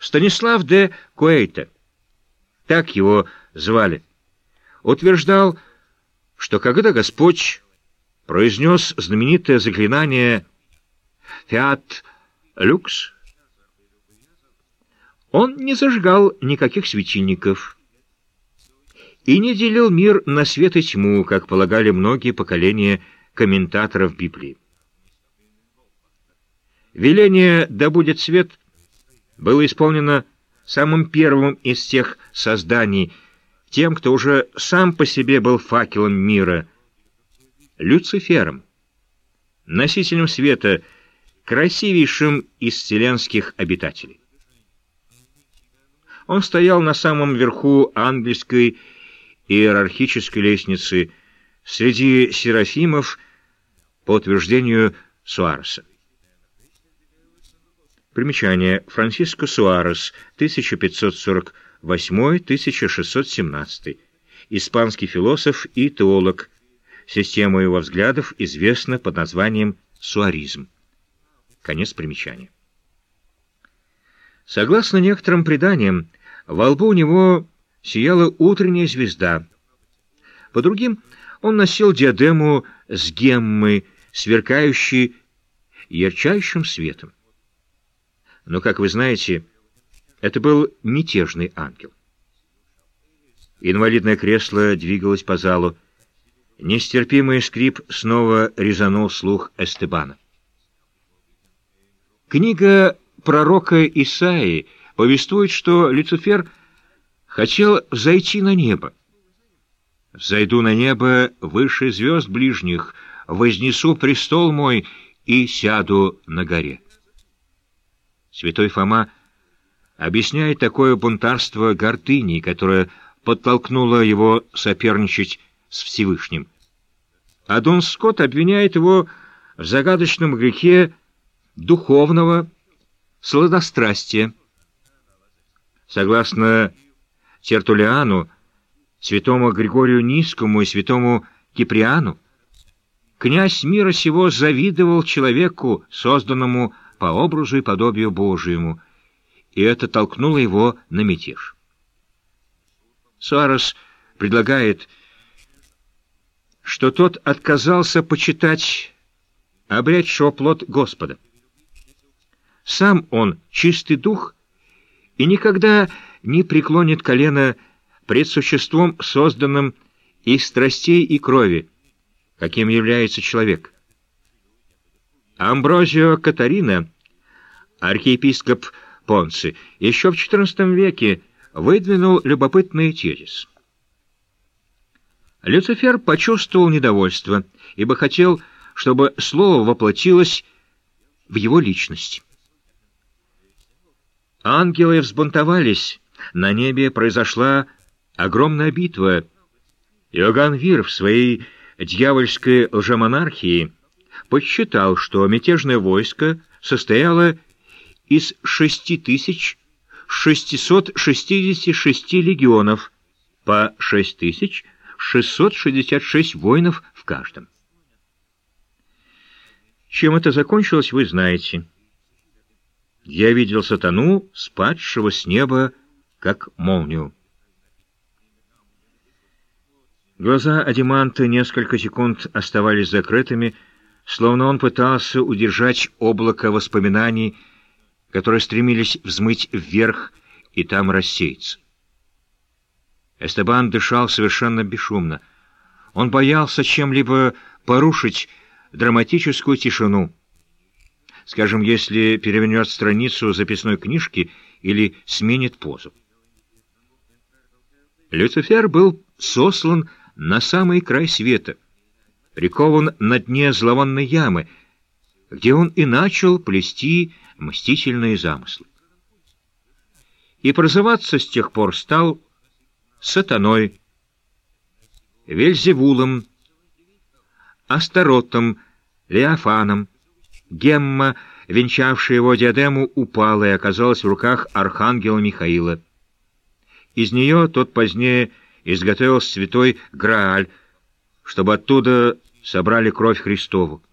Станислав де Куэйта, так его звали, утверждал, что когда Господь произнес знаменитое заклинание «Фиат люкс», он не зажигал никаких светильников и не делил мир на свет и тьму, как полагали многие поколения комментаторов Библии. Веление «Да будет свет» было исполнено самым первым из тех созданий, тем, кто уже сам по себе был факелом мира, Люцифером, носителем света, красивейшим из вселенских обитателей. Он стоял на самом верху ангельской иерархической лестницы среди серафимов по утверждению Суареса. Примечание. Франциско Суарес, 1548-1617. Испанский философ и теолог. Система его взглядов известна под названием суаризм. Конец примечания. Согласно некоторым преданиям, во лбу у него сияла утренняя звезда. По другим, он носил диадему с геммой, сверкающей ярчайшим светом. Но, как вы знаете, это был мятежный ангел. Инвалидное кресло двигалось по залу. Нестерпимый скрип снова резанул слух Эстебана. Книга пророка Исаии повествует, что Люцифер хотел зайти на небо. «Зайду на небо выше звезд ближних, вознесу престол мой и сяду на горе». Святой Фома объясняет такое бунтарство гордыней, которое подтолкнуло его соперничать с Всевышним. А Дон Скотт обвиняет его в загадочном грехе духовного сладострастия. Согласно Тертулиану, святому Григорию Низкому и святому Киприану, князь мира сего завидовал человеку, созданному по образу и подобию Божьему, и это толкнуло его на мятеж. Суарес предлагает, что тот отказался почитать обрядшего плод Господа. Сам он чистый дух и никогда не преклонит колено пред существом, созданным из страстей и крови, каким является человек. Амброзио Катарина, архиепископ Понци, еще в XIV веке выдвинул любопытный тезис. Люцифер почувствовал недовольство, ибо хотел, чтобы слово воплотилось в его личность. Ангелы взбунтовались, на небе произошла огромная битва. Иоганн Вир в своей дьявольской лжемонархии подсчитал, что мятежное войско состояло из 6666 легионов, по 6666 воинов в каждом. Чем это закончилось, вы знаете. Я видел сатану, спадшего с неба, как молнию. Глаза Адиманта несколько секунд оставались закрытыми, словно он пытался удержать облако воспоминаний, которые стремились взмыть вверх и там рассеяться. Эстебан дышал совершенно бесшумно. Он боялся чем-либо порушить драматическую тишину. Скажем, если перевернет страницу записной книжки или сменит позу. Люцифер был сослан на самый край света — прикован на дне зловонной ямы, где он и начал плести мстительные замыслы. И прозываться с тех пор стал сатаной, Вельзевулом, Астаротом, Леофаном, Гемма, венчавшая его диадему, упала и оказалась в руках архангела Михаила. Из нее тот позднее изготовил святой Грааль, чтобы оттуда собрали кровь Христову.